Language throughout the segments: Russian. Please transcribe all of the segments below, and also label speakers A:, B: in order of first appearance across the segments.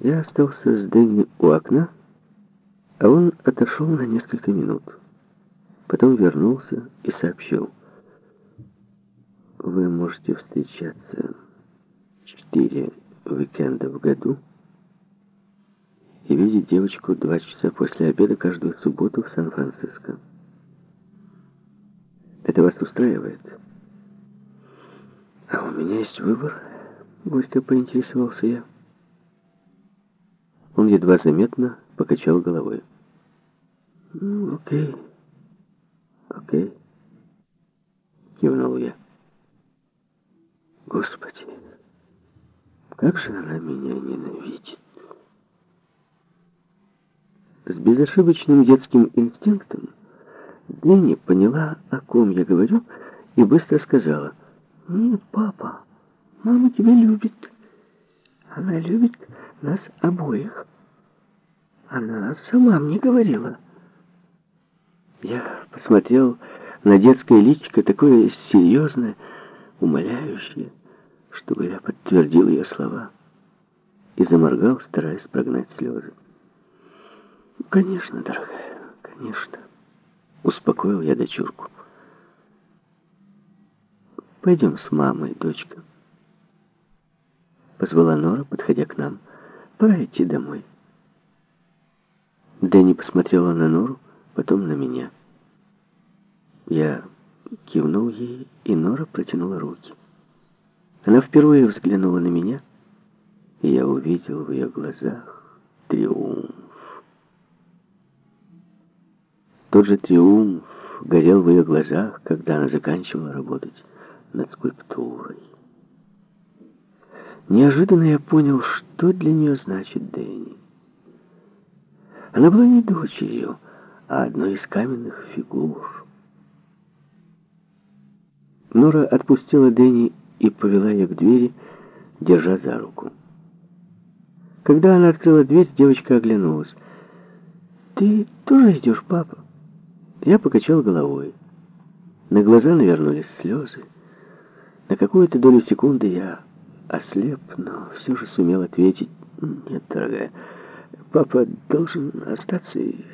A: Я остался с Дэнни у окна, а он отошел на несколько минут. Потом вернулся и сообщил. Вы можете встречаться четыре уикенда в году и видеть девочку два часа после обеда каждую субботу в Сан-Франциско. Это вас устраивает? А у меня есть выбор, горько поинтересовался я. Он едва заметно покачал головой. «Ну, окей, окей», — кивнул я. Господи, как же она меня ненавидит. С безошибочным детским инстинктом Дэнни поняла, о ком я говорю, и быстро сказала, «Нет, папа, мама тебя любит. Она любит нас обоих. Она сама мне говорила». Я посмотрел на детское личико, такое серьезное, умоляющее, чтобы я подтвердил ее слова, и заморгал, стараясь прогнать слезы. «Конечно, дорогая, конечно», — успокоил я дочурку. «Пойдем с мамой, дочка», — позвала Нора, подходя к нам. «Пора идти домой». Дэнни посмотрела на Нору, потом на меня. Я кивнул ей, и Нора протянула руки. Она впервые взглянула на меня, и я увидел в ее глазах триумф. Тот же триумф горел в ее глазах, когда она заканчивала работать над скульптурой. Неожиданно я понял, что для нее значит Дэнни. Она была не дочерью, а одной из каменных фигур. Нора отпустила Дэнни и повела ее к двери, держа за руку. Когда она открыла дверь, девочка оглянулась. «Ты тоже идешь, папа?» Я покачал головой. На глаза навернулись слезы. На какую-то долю секунды я ослеп, но все же сумел ответить. «Нет, дорогая, папа должен остаться и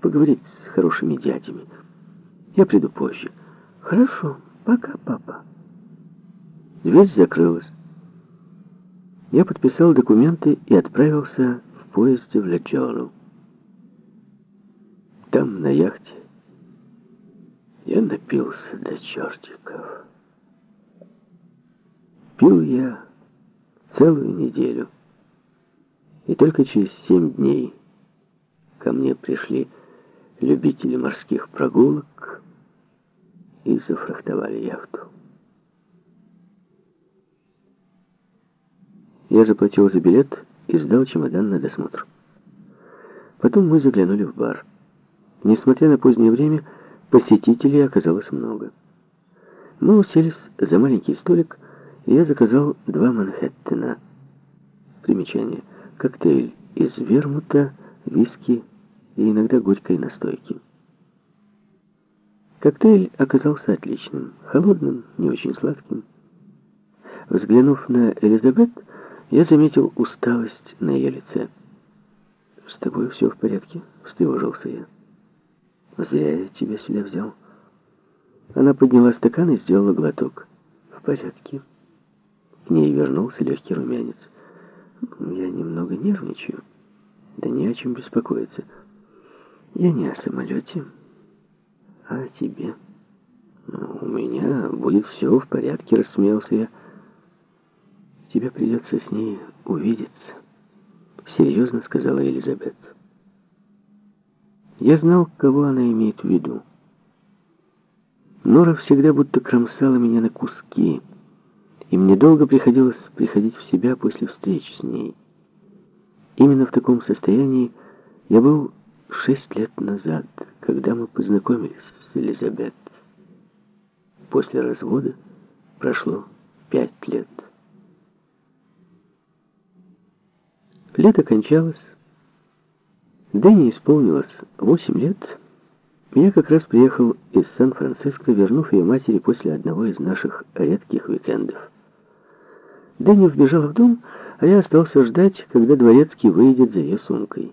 A: поговорить с хорошими дядями. Я приду позже». «Хорошо, пока, папа». Дверь закрылась. Я подписал документы и отправился в поезде в Леджону. Там, на яхте, я напился до чертиков. Пил я целую неделю. И только через семь дней ко мне пришли любители морских прогулок и зафрахтовали яхту. Я заплатил за билет и сдал чемодан на досмотр. Потом мы заглянули в бар. Несмотря на позднее время, посетителей оказалось много. Мы уселись за маленький столик, и я заказал два Манхэттена. Примечание. Коктейль из вермута, виски и иногда горькой настойки. Коктейль оказался отличным, холодным, не очень сладким. Взглянув на Элизабет, я заметил усталость на ее лице. «С тобой все в порядке?» — встревожился я. «Зря я тебя сюда взял». Она подняла стакан и сделала глоток. «В порядке». К ней вернулся легкий румянец. «Я немного нервничаю. Да не о чем беспокоиться. Я не о самолете, а о тебе». «Ну, «У меня будет все в порядке», — рассмеялся я. «Тебе придется с ней увидеться», — серьезно сказала Елизабет. Я знал, кого она имеет в виду. Нора всегда будто кромсала меня на куски, и мне долго приходилось приходить в себя после встреч с ней. Именно в таком состоянии я был шесть лет назад, когда мы познакомились с Елизабет. После развода прошло пять лет. Лето кончалось. Дэнни исполнилось восемь лет. Я как раз приехал из Сан-Франциско, вернув ее матери после одного из наших редких уикендов. Дэнни вбежала в дом, а я остался ждать, когда дворецкий выйдет за ее сумкой.